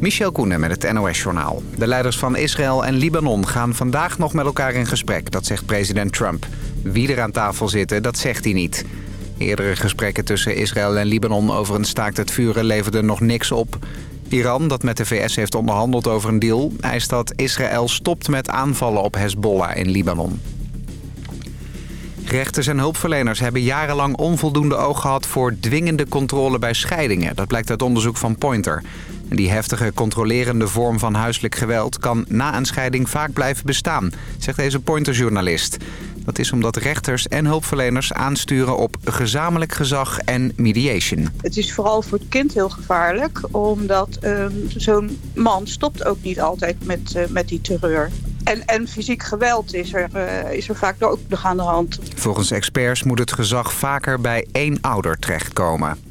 Michel Koenen met het NOS-journaal. De leiders van Israël en Libanon gaan vandaag nog met elkaar in gesprek. Dat zegt president Trump. Wie er aan tafel zitten, dat zegt hij niet. Eerdere gesprekken tussen Israël en Libanon over een staakt het vuren leverden nog niks op. Iran, dat met de VS heeft onderhandeld over een deal... eist dat Israël stopt met aanvallen op Hezbollah in Libanon. Rechters en hulpverleners hebben jarenlang onvoldoende oog gehad... voor dwingende controle bij scheidingen. Dat blijkt uit onderzoek van Pointer. Die heftige, controlerende vorm van huiselijk geweld... kan na een scheiding vaak blijven bestaan, zegt deze Pointer-journalist. Dat is omdat rechters en hulpverleners aansturen op gezamenlijk gezag en mediation. Het is vooral voor het kind heel gevaarlijk, omdat um, zo'n man stopt ook niet altijd met, uh, met die terreur. En, en fysiek geweld is er, uh, is er vaak ook nog aan de hand. Volgens experts moet het gezag vaker bij één ouder terechtkomen.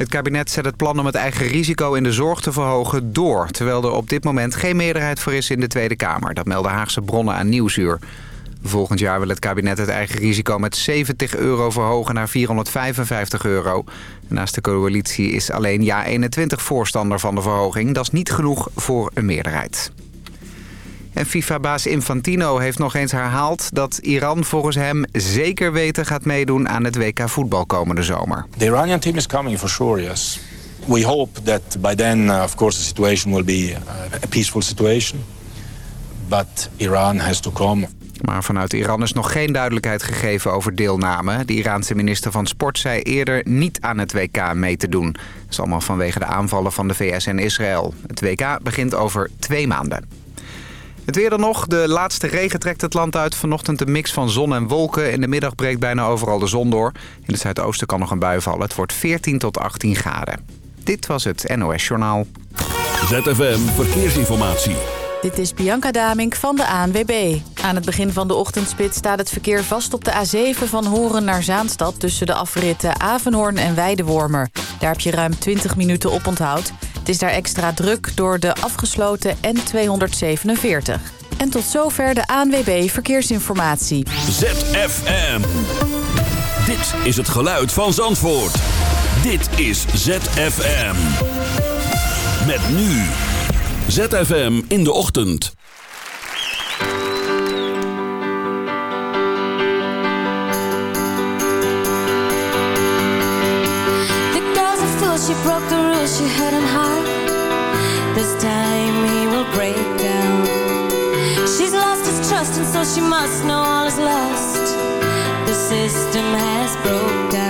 Het kabinet zet het plan om het eigen risico in de zorg te verhogen door... terwijl er op dit moment geen meerderheid voor is in de Tweede Kamer. Dat melden Haagse bronnen aan Nieuwsuur. Volgend jaar wil het kabinet het eigen risico met 70 euro verhogen naar 455 euro. Naast de coalitie is alleen JA21 voorstander van de verhoging. Dat is niet genoeg voor een meerderheid. En FIFA-baas Infantino heeft nog eens herhaald dat Iran volgens hem zeker weten gaat meedoen aan het WK voetbal komende zomer. The Iranian team is coming for sure, yes. We hope that by then, uh, of course, the situation will be uh, a peaceful situation. But Iran has to come. Maar vanuit Iran is nog geen duidelijkheid gegeven over deelname. De Iraanse minister van Sport zei eerder niet aan het WK mee te doen. Dat is allemaal vanwege de aanvallen van de VS en Israël. Het WK begint over twee maanden. Het weer dan nog. De laatste regen trekt het land uit. Vanochtend een mix van zon en wolken. In de middag breekt bijna overal de zon door. In het zuidoosten kan nog een bui vallen. Het wordt 14 tot 18 graden. Dit was het NOS Journaal. ZFM Verkeersinformatie. Dit is Bianca Damink van de ANWB. Aan het begin van de ochtendspit staat het verkeer vast op de A7 van Horen naar Zaanstad... tussen de afritten Avenhoorn en Weidewormer. Daar heb je ruim 20 minuten op onthoud. Het is daar extra druk door de afgesloten N247. En tot zover de ANWB Verkeersinformatie. ZFM. Dit is het geluid van Zandvoort. Dit is ZFM. Met nu... ZFM in de ochtend. Fool, she broke the rules she had in heart. This time he will break down. She's lost his trust and so she must know all is lost. The system has broke down.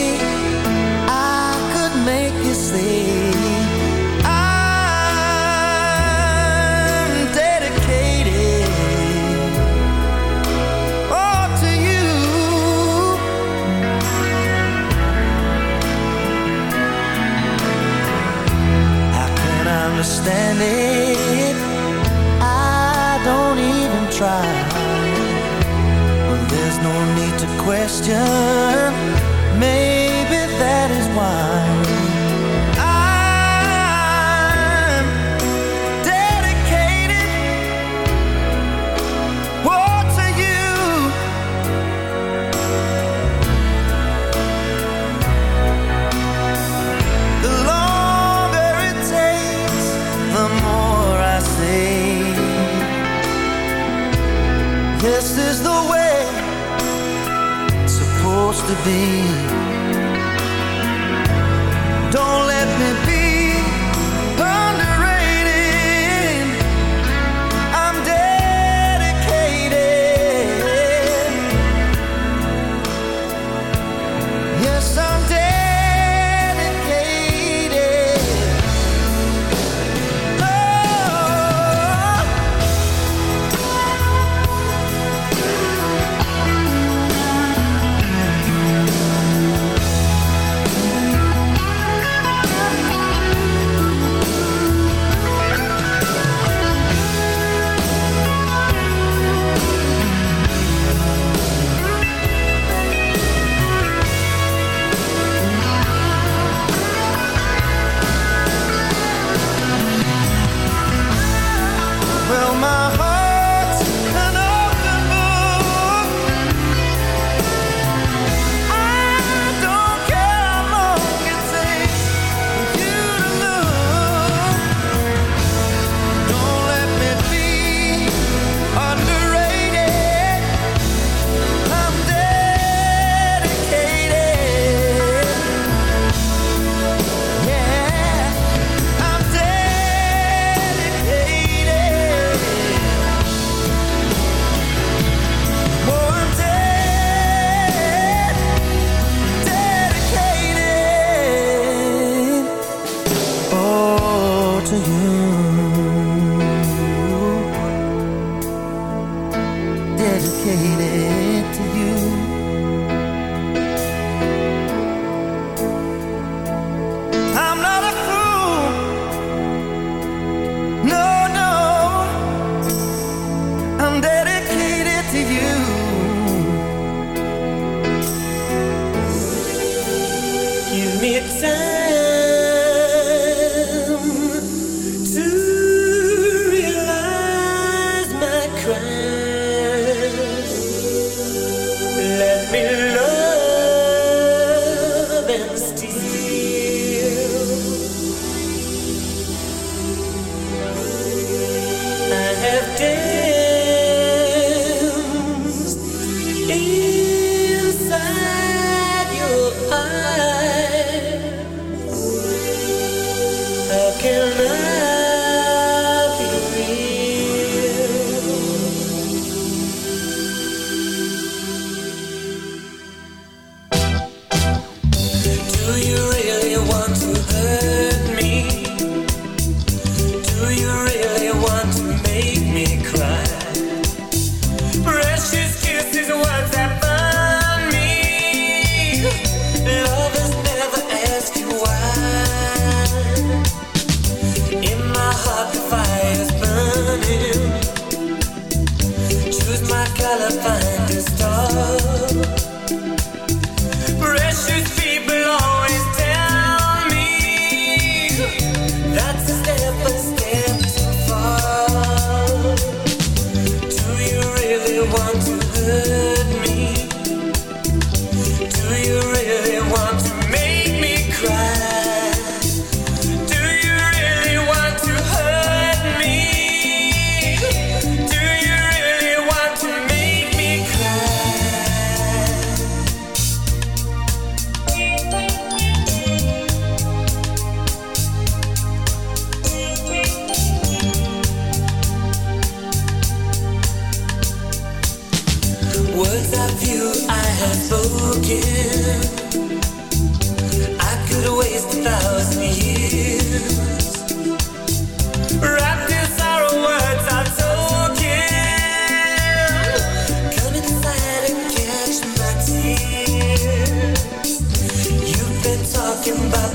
understand it. I don't even try. Well, there's no need to question supposed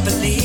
believe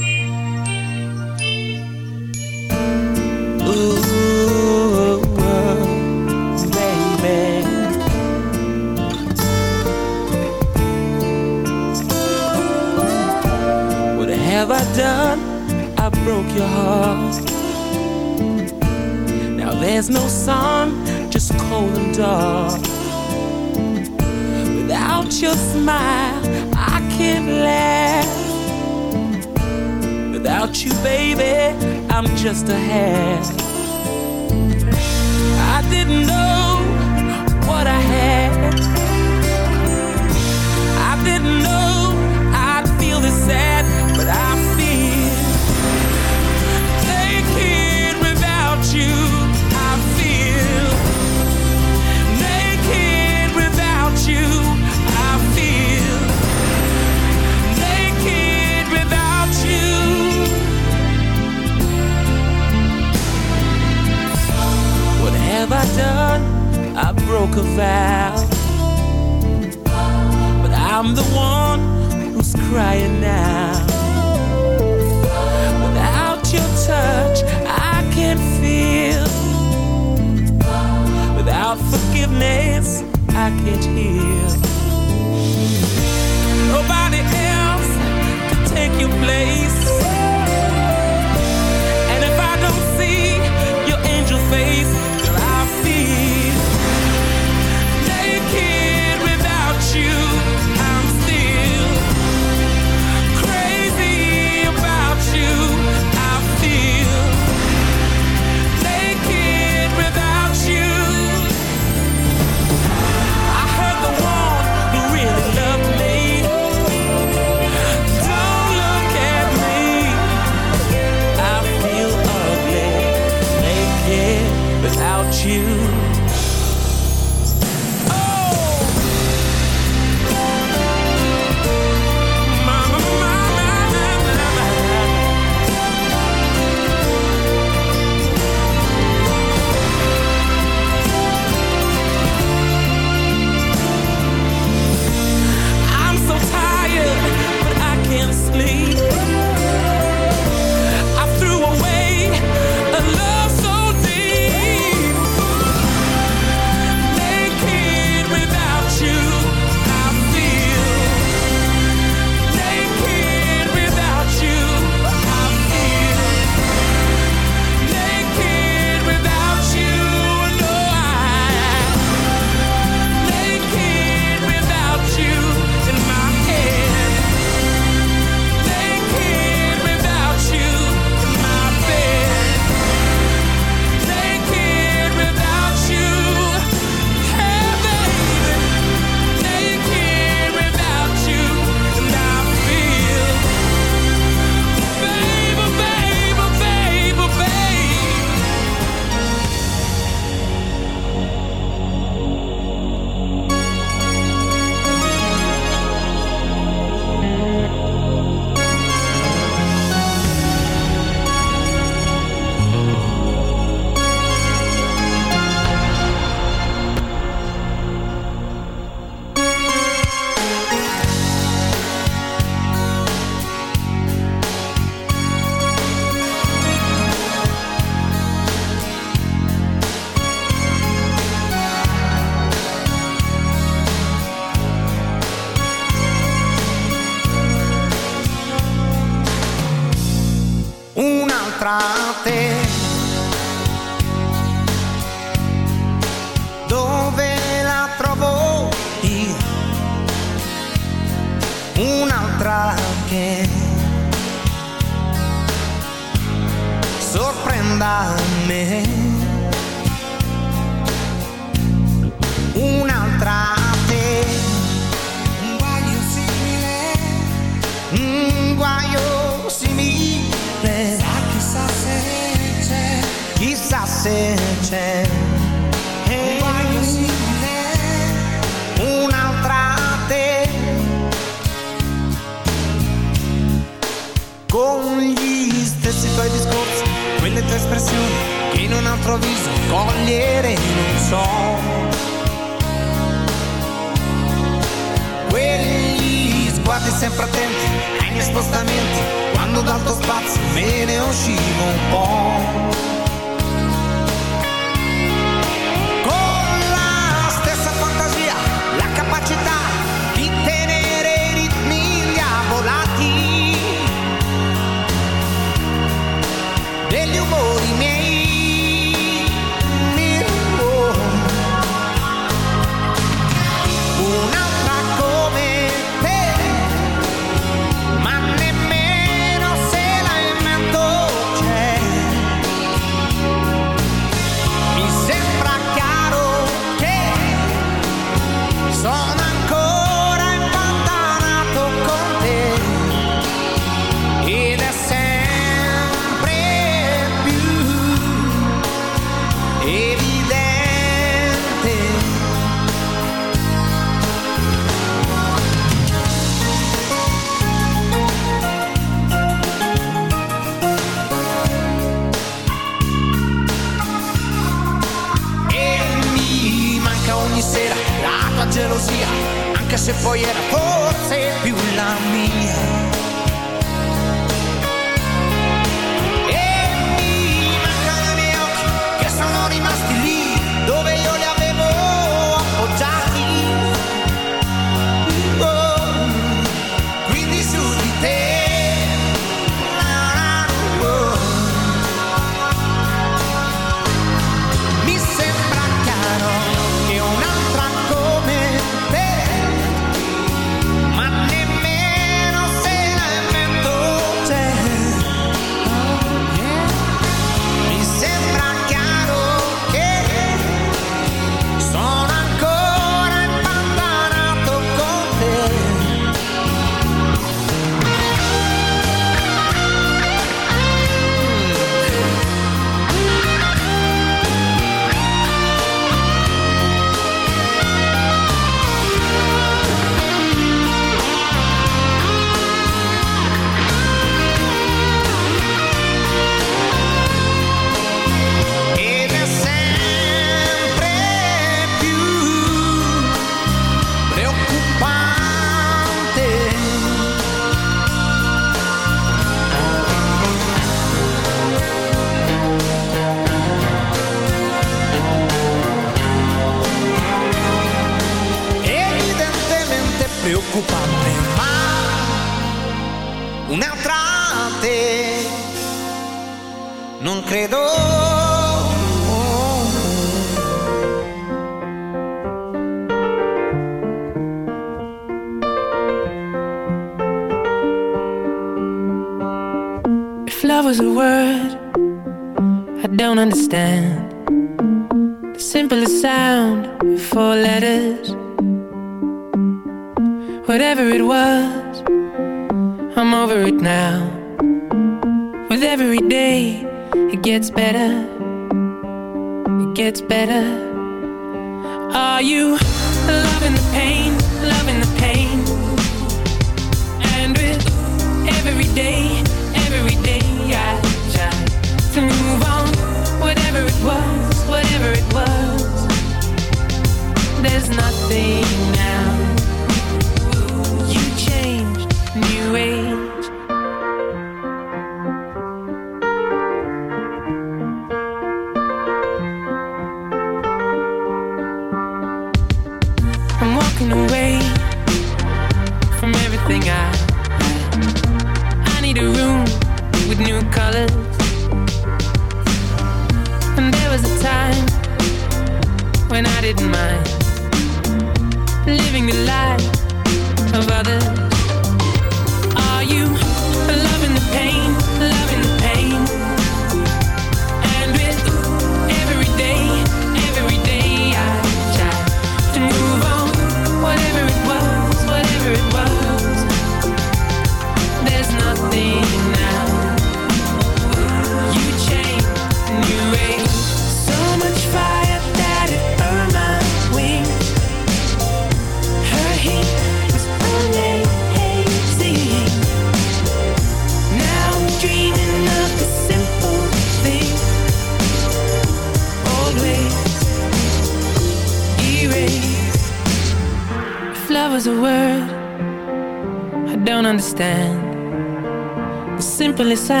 fortalecer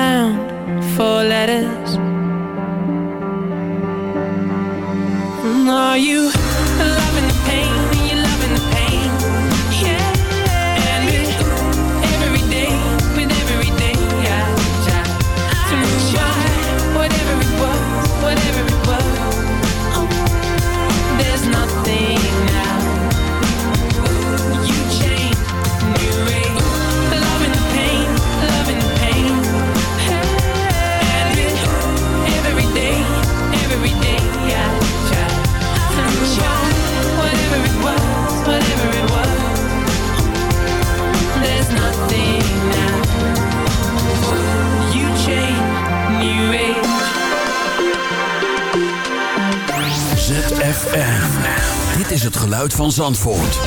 Zandvoort.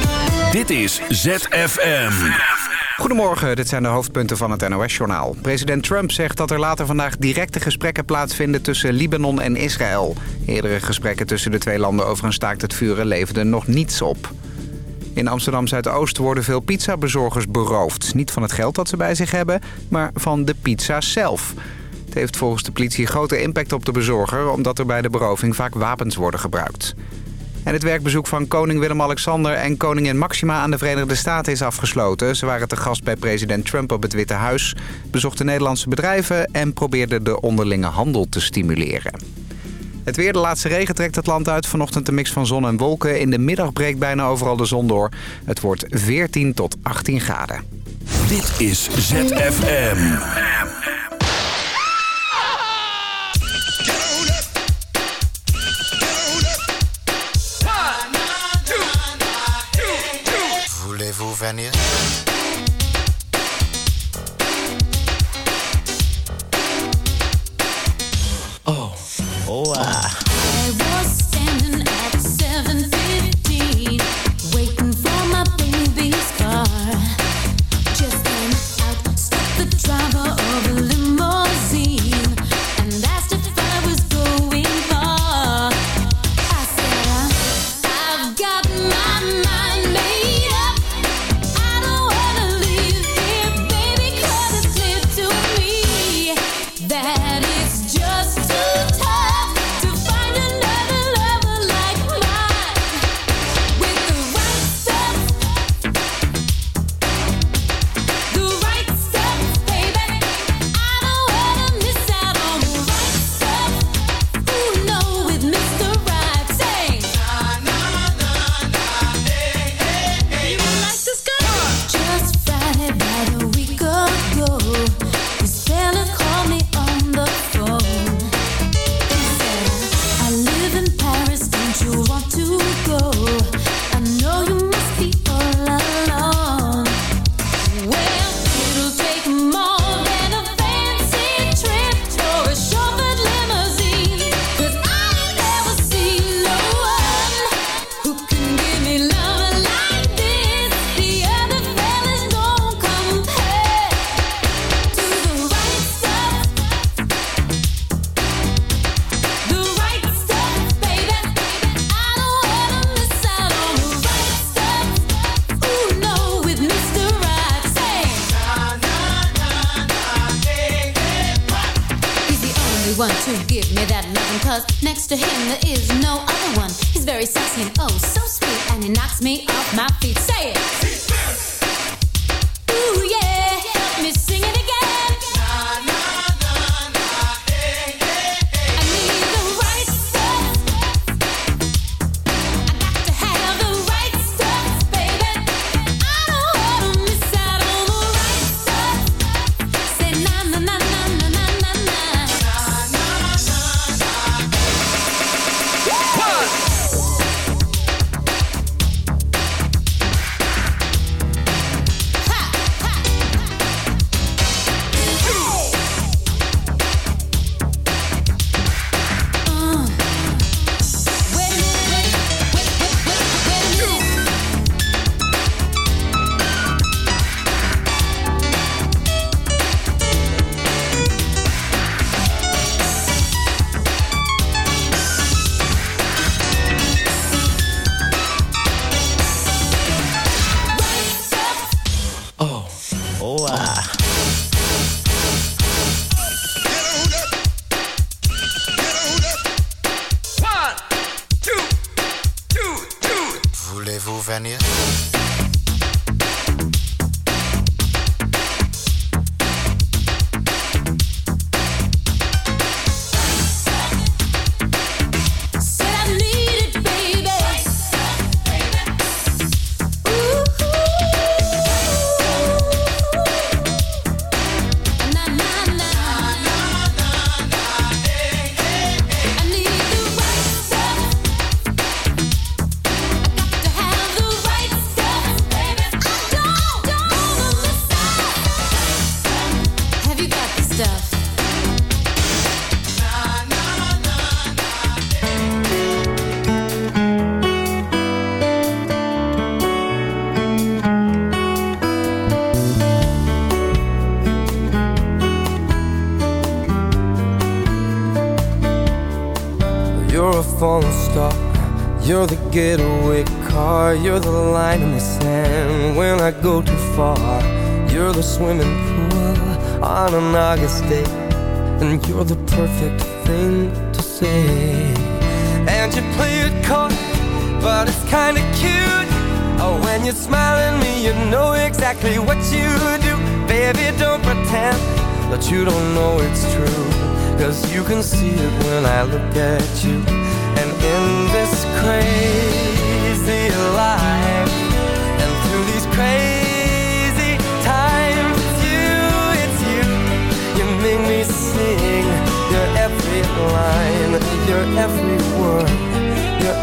Dit is ZFM. Goedemorgen, dit zijn de hoofdpunten van het NOS-journaal. President Trump zegt dat er later vandaag directe gesprekken plaatsvinden tussen Libanon en Israël. Eerdere gesprekken tussen de twee landen over een staakt het vuren leverden nog niets op. In Amsterdam-Zuidoost worden veel pizzabezorgers beroofd. Niet van het geld dat ze bij zich hebben, maar van de pizza zelf. Het heeft volgens de politie grote impact op de bezorger... omdat er bij de beroving vaak wapens worden gebruikt. En het werkbezoek van koning Willem-Alexander en koningin Maxima aan de Verenigde Staten is afgesloten. Ze waren te gast bij president Trump op het Witte Huis, bezochten Nederlandse bedrijven en probeerden de onderlinge handel te stimuleren. Het weer, de laatste regen trekt het land uit. Vanochtend een mix van zon en wolken. In de middag breekt bijna overal de zon door. Het wordt 14 tot 18 graden. Dit is ZFM. Pennsylvania. Oh. Oh.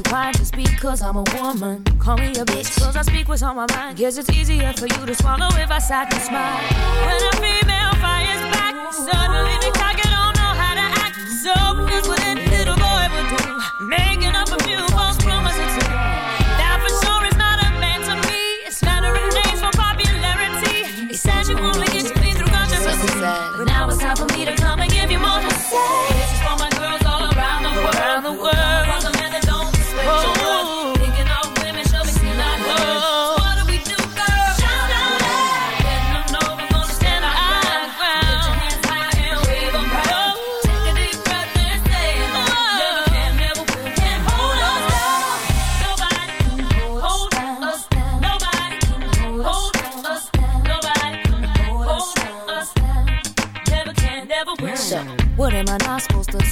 Keep quiet just because I'm a woman? Call me a bitch, cause I speak what's on my mind. Guess it's easier for you to swallow if I sat and smile. When a female fires back, suddenly the cocky don't know how to act. So, here's what any little boy would do making up a few false promises to That for sure is not a man to me. It's flattering names for popularity. He says you only get to me through controversy. But now it's time for me to come and give you more to say.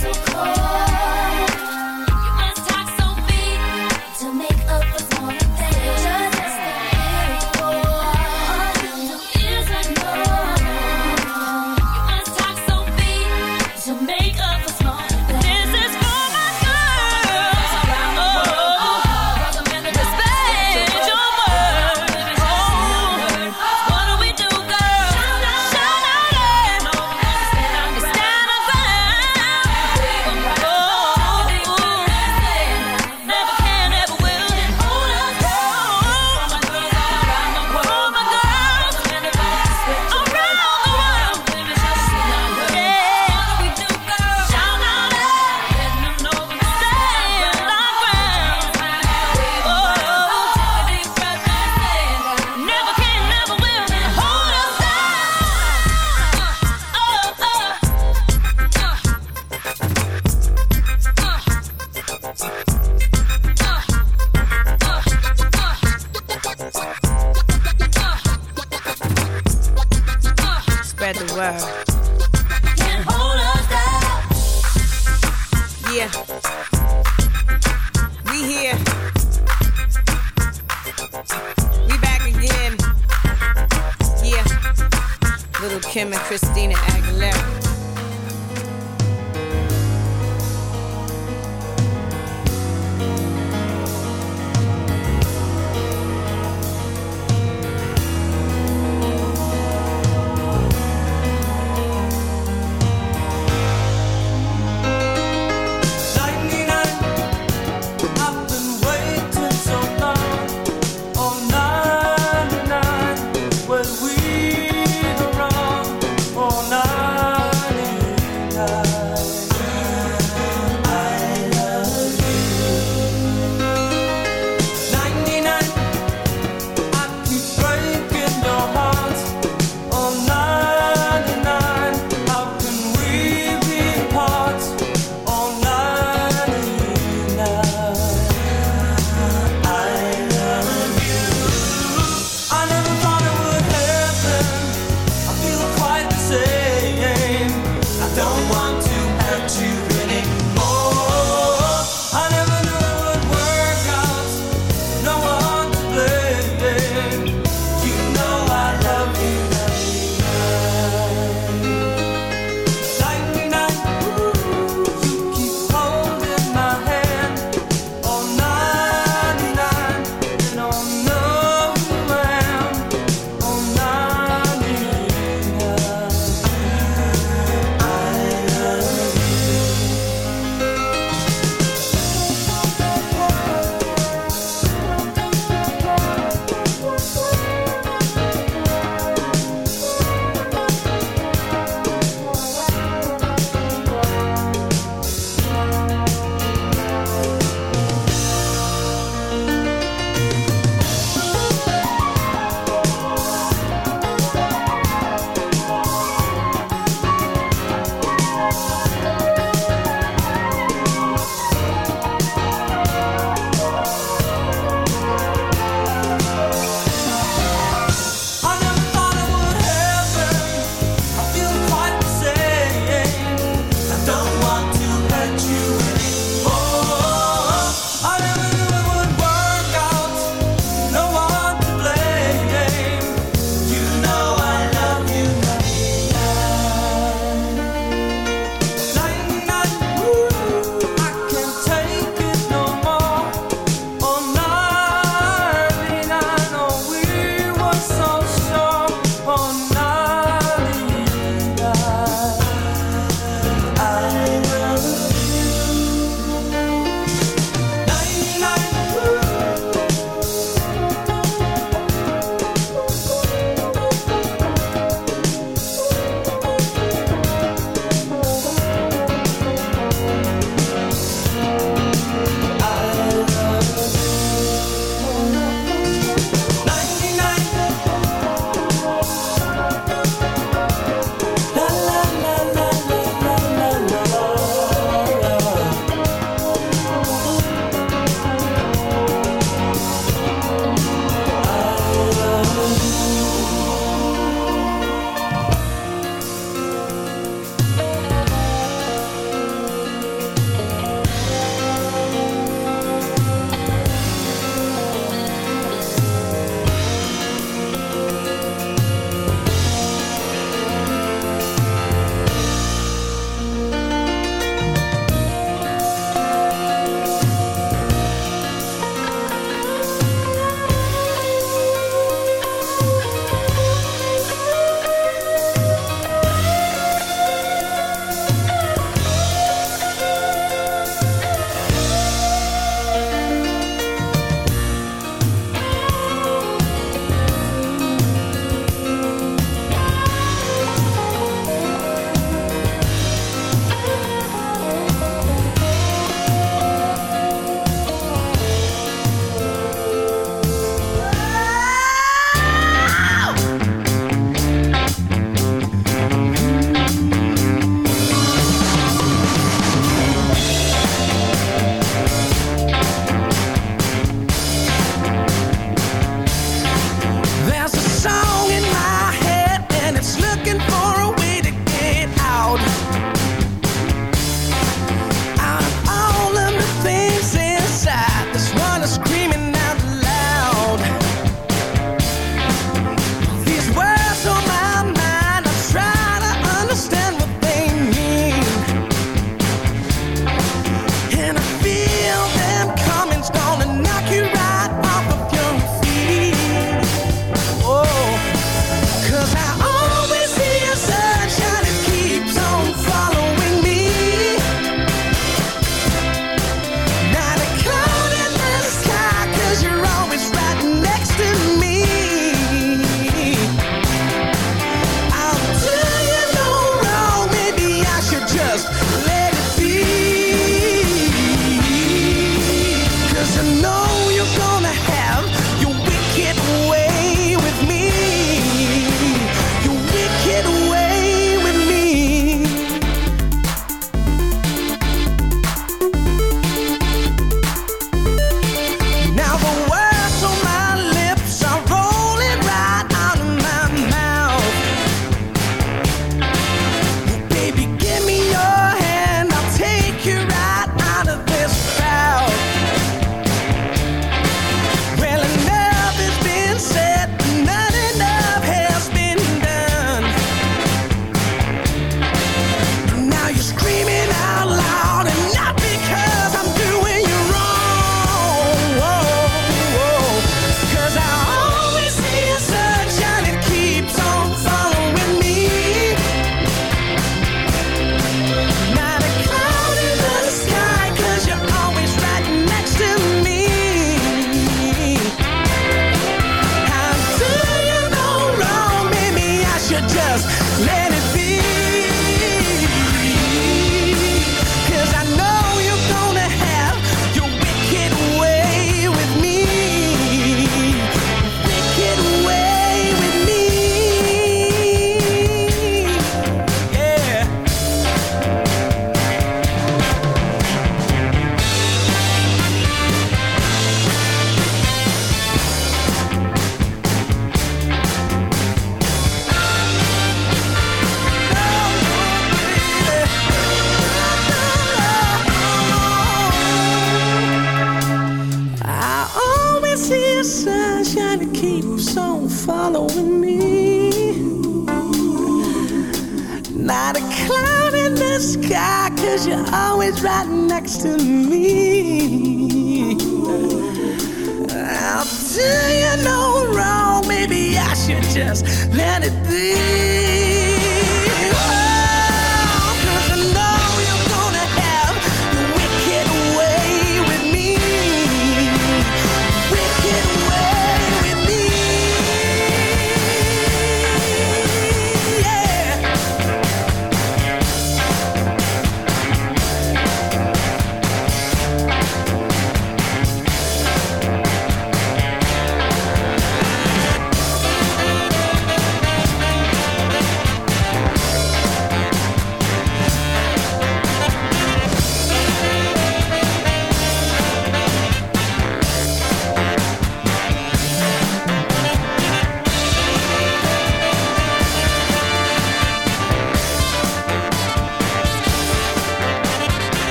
So cute,